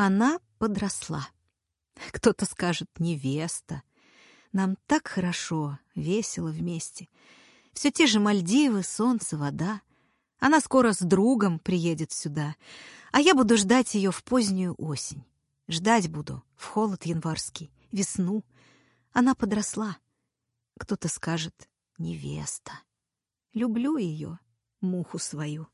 Она подросла. Кто-то скажет «невеста». Нам так хорошо, весело вместе. Все те же Мальдивы, солнце, вода. Она скоро с другом приедет сюда, а я буду ждать ее в позднюю осень. Ждать буду в холод январский, весну. Она подросла. Кто-то скажет «невеста». Люблю ее, муху свою.